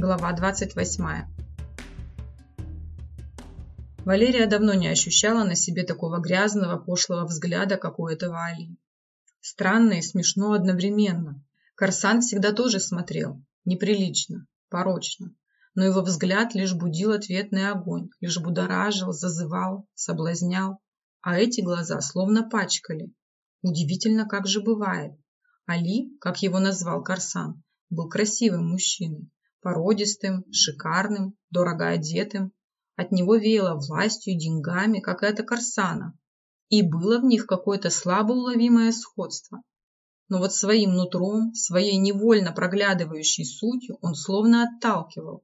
Глава 28. Валерия давно не ощущала на себе такого грязного, пошлого взгляда, как у этого Али. Странно и смешно одновременно. Корсан всегда тоже смотрел. Неприлично, порочно. Но его взгляд лишь будил ответный огонь, лишь будоражил, зазывал, соблазнял. А эти глаза словно пачкали. Удивительно, как же бывает. Али, как его назвал Корсан, был красивым мужчиной, породистым, шикарным, дорого одетым. От него веяло властью деньгами, как и от Корсана. И было в них какое-то слабо уловимое сходство. Но вот своим нутром, своей невольно проглядывающей сутью он словно отталкивал.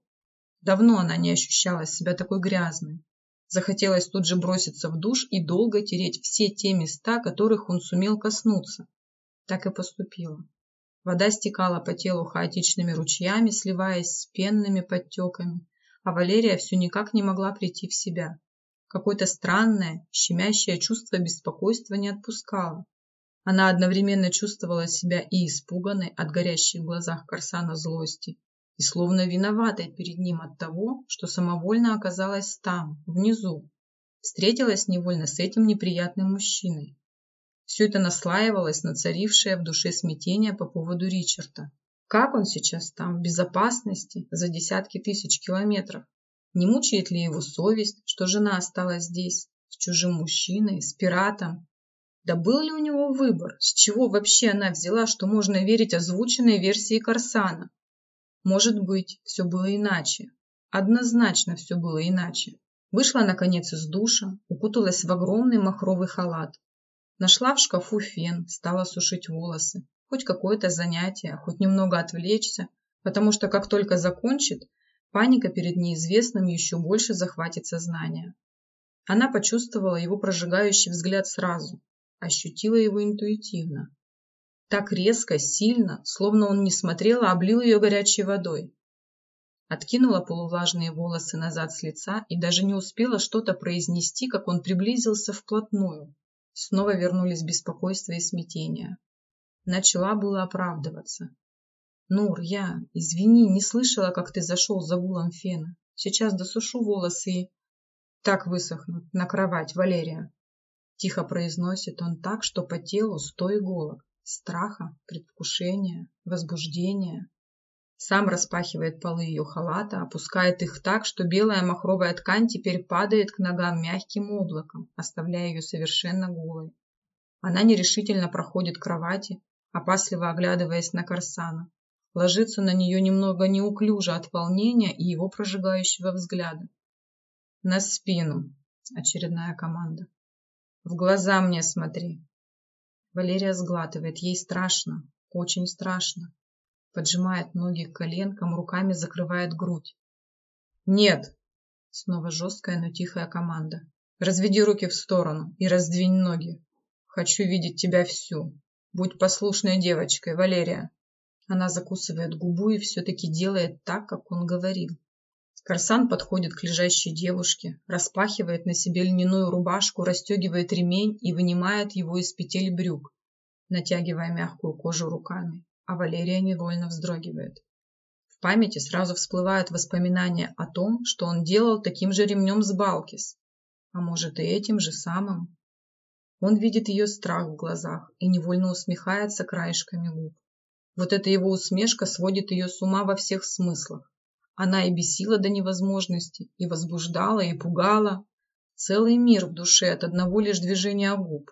Давно она не ощущала себя такой грязной. Захотелось тут же броситься в душ и долго тереть все те места, которых он сумел коснуться. Так и поступила. Вода стекала по телу хаотичными ручьями, сливаясь с пенными подтеками, а Валерия все никак не могла прийти в себя. Какое-то странное, щемящее чувство беспокойства не отпускало. Она одновременно чувствовала себя и испуганной от горящих в глазах Корсана злости, и словно виноватой перед ним от того, что самовольно оказалась там, внизу, встретилась невольно с этим неприятным мужчиной. Все это наслаивалось на царившее в душе смятение по поводу Ричарда. Как он сейчас там, в безопасности, за десятки тысяч километров? Не мучает ли его совесть, что жена осталась здесь, с чужим мужчиной, с пиратом? Да был ли у него выбор, с чего вообще она взяла, что можно верить озвученной версии Корсана? Может быть, все было иначе. Однозначно все было иначе. Вышла, наконец, из душа, укуталась в огромный махровый халат. Нашла в шкафу фен, стала сушить волосы. Хоть какое-то занятие, хоть немного отвлечься, потому что как только закончит, паника перед неизвестным еще больше захватит сознание. Она почувствовала его прожигающий взгляд сразу, ощутила его интуитивно. Так резко, сильно, словно он не смотрел, а облил ее горячей водой. Откинула полувлажные волосы назад с лица и даже не успела что-то произнести, как он приблизился вплотную. Снова вернулись беспокойство и смятение. Начала было оправдываться. «Нур, я, извини, не слышала, как ты зашел за гулом фена. Сейчас досушу волосы и...» «Так высохнут, на кровать, Валерия!» Тихо произносит он так, что по телу сто иголок страха, предвкушения, возбуждения. Сам распахивает полы ее халата, опускает их так, что белая махровая ткань теперь падает к ногам мягким облаком, оставляя ее совершенно голой. Она нерешительно проходит к кровати, опасливо оглядываясь на Корсана. Ложится на нее немного неуклюже от волнения и его прожигающего взгляда. «На спину!» – очередная команда. «В глаза мне смотри!» Валерия сглатывает. Ей страшно, очень страшно. Поджимает ноги к коленкам, руками закрывает грудь. «Нет!» Снова жесткая, но тихая команда. «Разведи руки в сторону и раздвинь ноги. Хочу видеть тебя всю. Будь послушной девочкой, Валерия!» Она закусывает губу и все-таки делает так, как он говорил. Корсан подходит к лежащей девушке, распахивает на себе льняную рубашку, расстегивает ремень и вынимает его из петель брюк, натягивая мягкую кожу руками, а Валерия невольно вздрогивает. В памяти сразу всплывают воспоминания о том, что он делал таким же ремнем с Балкис, а может и этим же самым. Он видит ее страх в глазах и невольно усмехается краешками губ. Вот эта его усмешка сводит ее с ума во всех смыслах она и бесила до невозможности, и возбуждала, и пугала. Целый мир в душе от одного лишь движения губ.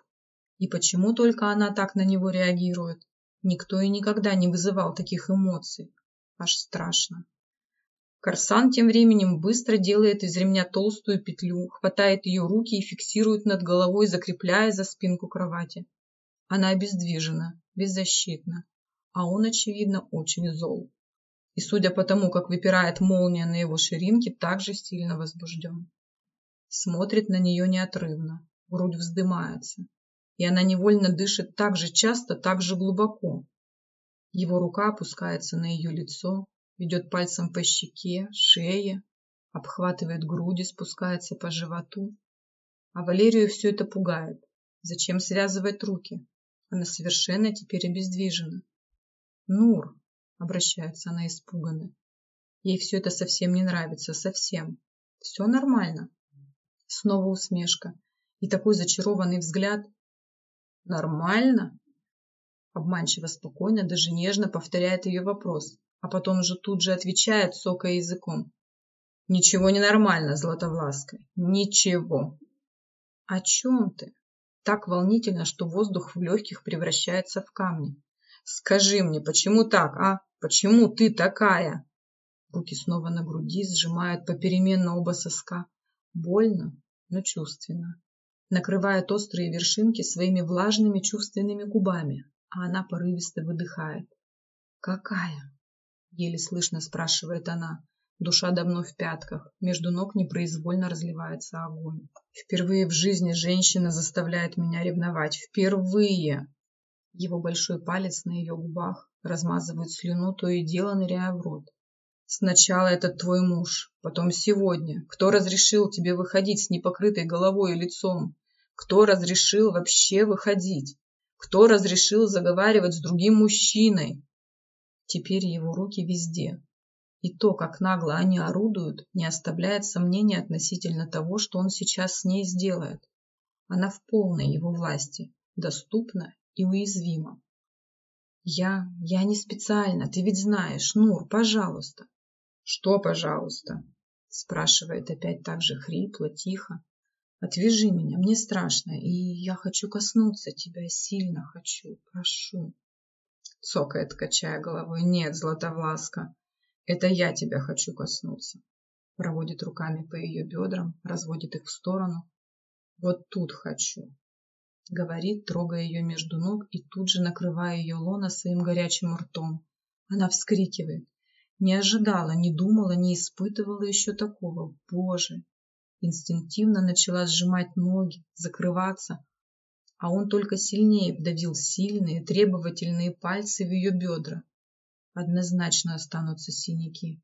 И почему только она так на него реагирует? Никто и никогда не вызывал таких эмоций. Аж страшно. Корсан тем временем быстро делает из ремня толстую петлю, хватает ее руки и фиксирует над головой, закрепляя за спинку кровати. Она обездвижена, беззащитна, а он, очевидно, очень зол и, судя по тому, как выпирает молния на его ширинке, также сильно возбужден. Смотрит на нее неотрывно, грудь вздымается, и она невольно дышит так же часто, так же глубоко. Его рука опускается на ее лицо, ведет пальцем по щеке, шее, обхватывает груди, спускается по животу. А Валерию все это пугает. Зачем связывать руки? Она совершенно теперь обездвижена. Нур, обращается она испуганно. Ей все это совсем не нравится, совсем. Все нормально. Снова усмешка. И такой зачарованный взгляд. Нормально? Обманчиво спокойно, даже нежно повторяет ее вопрос, а потом же тут же отвечает, сокая языком. Ничего не нормально, Златовласка. Ничего. О чем ты? Так волнительно, что воздух в легких превращается в камни. Скажи мне, почему так, а? Почему ты такая? Руки снова на груди сжимают попеременно оба соска. Больно, но чувственно. Накрывает острые вершинки своими влажными чувственными губами, а она порывисто выдыхает. «Какая?» — еле слышно спрашивает она. Душа давно в пятках, между ног непроизвольно разливается огонь. Впервые в жизни женщина заставляет меня ревновать. Впервые! Его большой палец на ее губах размазывает слюну, то и дело ныряя в рот. Сначала этот твой муж, потом сегодня. Кто разрешил тебе выходить с непокрытой головой и лицом? Кто разрешил вообще выходить? Кто разрешил заговаривать с другим мужчиной? Теперь его руки везде. И то, как нагло они орудуют, не оставляет сомнений относительно того, что он сейчас с ней сделает. Она в полной его власти, доступна и уязвима. Я, я не специально, ты ведь знаешь, Нур, пожалуйста. Что, пожалуйста? Спрашивает опять так же хрипло, тихо. Отвяжи меня, мне страшно, и я хочу коснуться тебя, сильно хочу, прошу. Цокает, качая головой. Нет, Златовласка, это я тебя хочу коснуться. Проводит руками по ее бедрам, разводит их в сторону. Вот тут хочу. Говорит, трогая ее между ног и тут же накрывая ее лона своим горячим ртом. Она вскрикивает. Не ожидала, не думала, не испытывала еще такого. Боже, инстинктивно начала сжимать ноги, закрываться, а он только сильнее вдавил сильные, требовательные пальцы в ее бедра. Однозначно останутся синяки.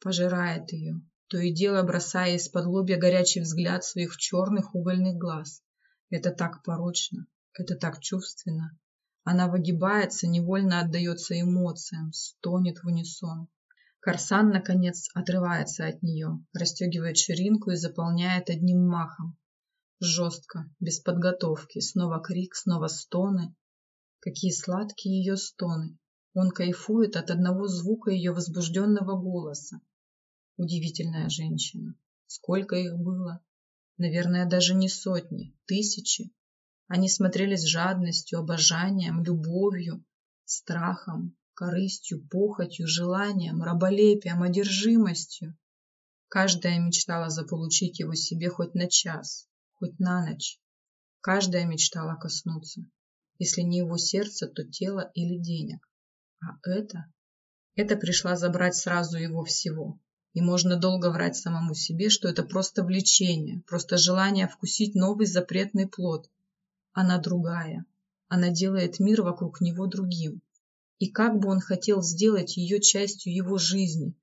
Пожирает ее, то и дело бросая из-под лобья горячий взгляд своих черных угольных глаз. Это так порочно, это так чувственно. Она выгибается, невольно отдается эмоциям, стонет в унисон. Корсан, наконец, отрывается от нее, расстегивает ширинку и заполняет одним махом. Жестко, без подготовки, снова крик, снова стоны. Какие сладкие ее стоны. Он кайфует от одного звука ее возбужденного голоса. Удивительная женщина. Сколько их было? Наверное, даже не сотни, тысячи. Они смотрели с жадностью, обожанием, любовью, страхом, корыстью, похотью, желанием, раболепием, одержимостью. Каждая мечтала заполучить его себе хоть на час, хоть на ночь. Каждая мечтала коснуться. Если не его сердце, то тело или денег. А это? Это пришла забрать сразу его всего. И можно долго врать самому себе, что это просто влечение, просто желание вкусить новый запретный плод. Она другая. Она делает мир вокруг него другим. И как бы он хотел сделать ее частью его жизни,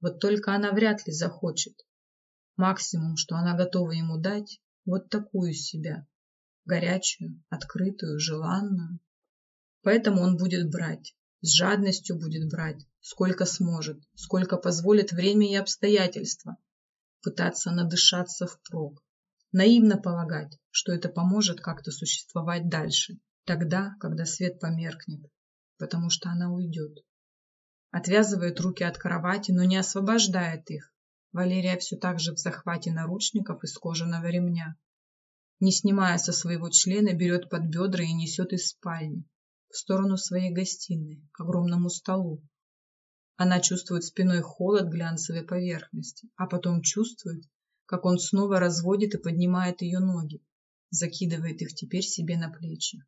вот только она вряд ли захочет. Максимум, что она готова ему дать, вот такую себя. Горячую, открытую, желанную. Поэтому он будет брать. С жадностью будет брать, сколько сможет, сколько позволит время и обстоятельства. Пытаться надышаться впрок. Наивно полагать, что это поможет как-то существовать дальше, тогда, когда свет померкнет, потому что она уйдет. Отвязывает руки от кровати, но не освобождает их. Валерия все так же в захвате наручников из кожаного ремня. Не снимая со своего члена, берет под бедра и несет из спальни, в сторону своей гостиной, к огромному столу. Она чувствует спиной холод глянцевой поверхности, а потом чувствует, как он снова разводит и поднимает ее ноги, закидывает их теперь себе на плечи.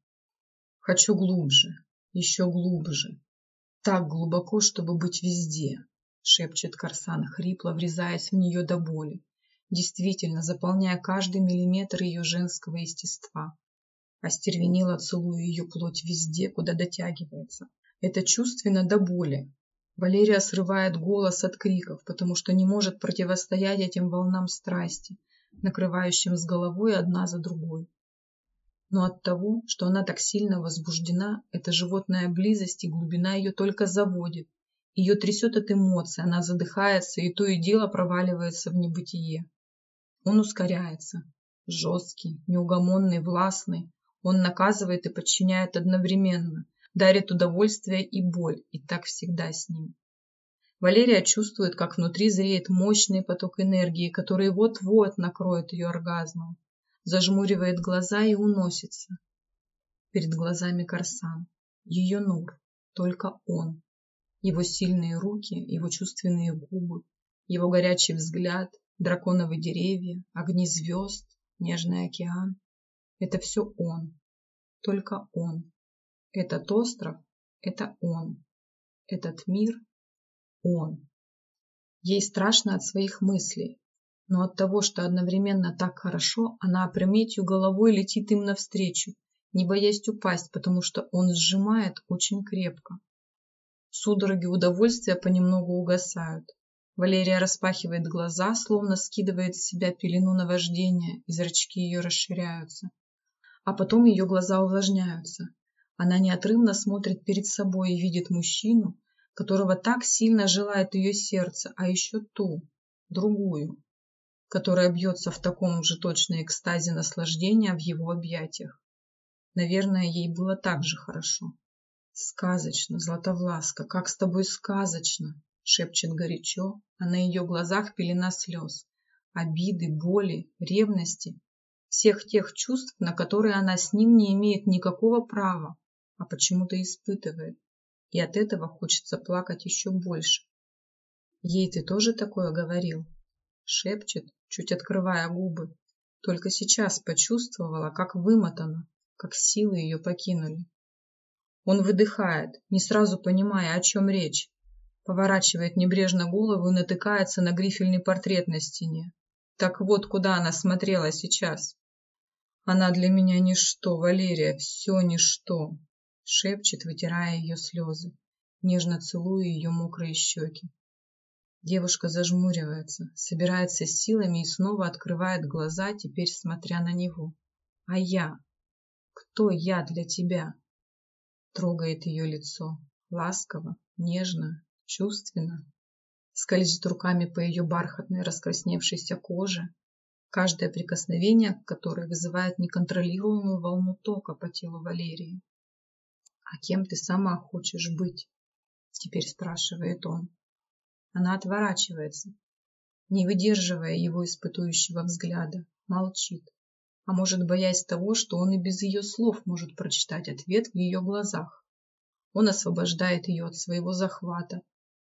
Хочу глубже, еще глубже. Так глубоко, чтобы быть везде, шепчет Корсан, хрипло врезаясь в нее до боли, действительно заполняя каждый миллиметр ее женского естества. Остервенело целую ее плоть везде, куда дотягивается. Это чувственно до боли. Валерия срывает голос от криков, потому что не может противостоять этим волнам страсти, накрывающим с головой одна за другой но от того, что она так сильно возбуждена, эта животная близость и глубина ее только заводит Ее трясет от эмоций, она задыхается и то и дело проваливается в небытие. Он ускоряется. Жесткий, неугомонный, властный. Он наказывает и подчиняет одновременно, дарит удовольствие и боль, и так всегда с ним. Валерия чувствует, как внутри зреет мощный поток энергии, который вот-вот накроет ее оргазмом. Зажмуривает глаза и уносится. Перед глазами Корсан. Ее Нур. Только он. Его сильные руки, его чувственные губы, его горячий взгляд, драконовые деревья, огни звезд, нежный океан. Это все он. Только он. Этот остров – это он. Этот мир – он. Ей страшно от своих мыслей, но от того, что одновременно так хорошо, она опрометью головой летит им навстречу, не боясь упасть, потому что он сжимает очень крепко. Судороги удовольствия понемногу угасают. Валерия распахивает глаза, словно скидывает с себя пелену наваждения, и зрачки ее расширяются. А потом ее глаза увлажняются. Она неотрывно смотрит перед собой и видит мужчину, которого так сильно желает ее сердце, а еще ту, другую, которая бьется в таком же точно экстазе наслаждения в его объятиях. Наверное, ей было так же хорошо. Сказочно, Златовласка, как с тобой сказочно, шепчет горячо, а на ее глазах пелена слез, обиды, боли, ревности, всех тех чувств, на которые она с ним не имеет никакого права, а почему-то испытывает. И от этого хочется плакать еще больше. Ей ты тоже такое говорил? Шепчет, чуть открывая губы. Только сейчас почувствовала, как вымотана, как силы ее покинули. Он выдыхает, не сразу понимая, о чем речь. Поворачивает небрежно голову и натыкается на грифельный портрет на стене. Так вот, куда она смотрела сейчас. Она для меня ничто, Валерия, все ничто. Шепчет, вытирая ее слезы, нежно целуя ее мокрые щеки. Девушка зажмуривается, собирается с силами и снова открывает глаза, теперь смотря на него. А я? Кто я для тебя? Трогает ее лицо, ласково, нежно, чувственно. Скользит руками по ее бархатной раскрасневшейся коже, каждое прикосновение которое вызывает неконтролируемую волну тока по телу Валерии. «А кем ты сама хочешь быть?» Теперь спрашивает он. Она отворачивается, не выдерживая его испытующего взгляда, молчит а может, боясь того, что он и без ее слов может прочитать ответ в ее глазах. Он освобождает ее от своего захвата.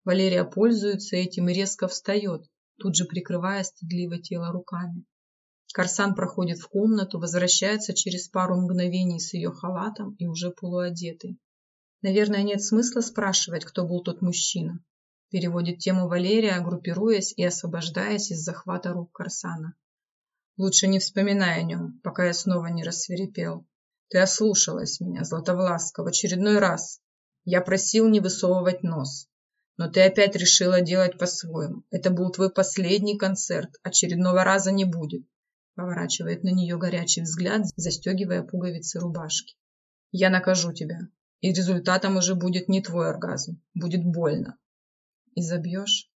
Валерия пользуется этим и резко встает, тут же прикрывая стыдливо тело руками. Корсан проходит в комнату, возвращается через пару мгновений с ее халатом и уже полуодетый. Наверное, нет смысла спрашивать, кто был тот мужчина. Переводит тему Валерия, группируясь и освобождаясь из захвата рук Корсана. Лучше не вспоминай о нем, пока я снова не рассверепел. Ты ослушалась меня, Златовласка, в очередной раз. Я просил не высовывать нос. Но ты опять решила делать по-своему. Это был твой последний концерт. Очередного раза не будет. Поворачивает на нее горячий взгляд, застегивая пуговицы рубашки. Я накажу тебя. И результатом уже будет не твой оргазм. Будет больно. И забьешь?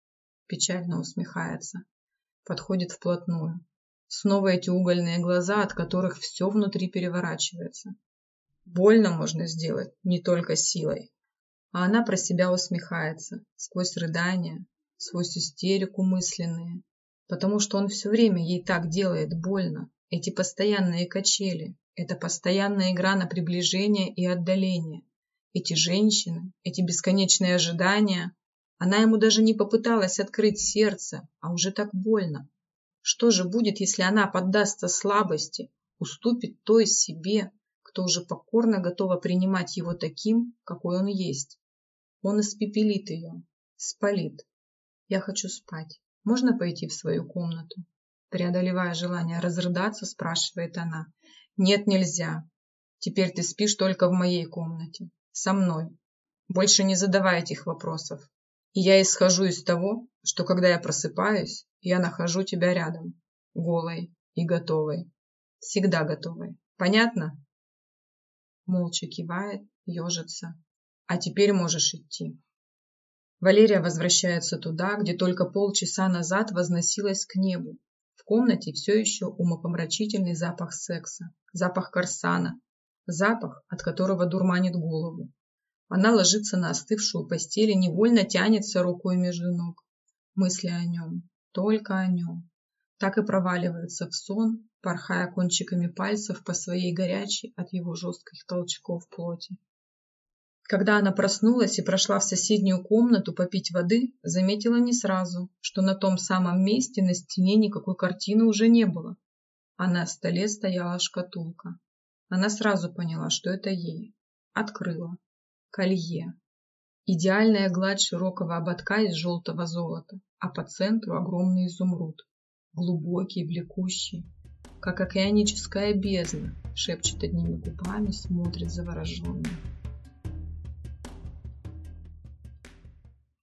Печально усмехается. Подходит вплотную. Снова эти угольные глаза, от которых все внутри переворачивается. Больно можно сделать не только силой. А она про себя усмехается, сквозь рыдания, сквозь истерику мысленные. Потому что он все время ей так делает больно. Эти постоянные качели, это постоянная игра на приближение и отдаление. Эти женщины, эти бесконечные ожидания. Она ему даже не попыталась открыть сердце, а уже так больно. Что же будет, если она поддастся слабости, уступит той себе, кто уже покорно готова принимать его таким, какой он есть? Он испепелит ее, спалит. Я хочу спать. Можно пойти в свою комнату? Преодолевая желание разрыдаться, спрашивает она. Нет, нельзя. Теперь ты спишь только в моей комнате. Со мной. Больше не задавай этих вопросов. И я исхожу из того, что когда я просыпаюсь, я нахожу тебя рядом, голой и готовой. Всегда готовой. Понятно? Молча кивает, ежится. А теперь можешь идти. Валерия возвращается туда, где только полчаса назад возносилась к небу. В комнате все еще умопомрачительный запах секса, запах Корсана, запах, от которого дурманит голову. Она ложится на остывшую постель и невольно тянется рукой между ног. Мысли о нем, только о нем. Так и проваливается в сон, порхая кончиками пальцев по своей горячей от его жестких толчков плоти. Когда она проснулась и прошла в соседнюю комнату попить воды, заметила не сразу, что на том самом месте на стене никакой картины уже не было, а на столе стояла шкатулка. Она сразу поняла, что это ей. Открыла. Колье. Идеальная гладь широкого ободка из желтого золота, а по центру огромный изумруд. Глубокий, влекущий, как океаническая бездна, шепчет одними губами, смотрит завороженно.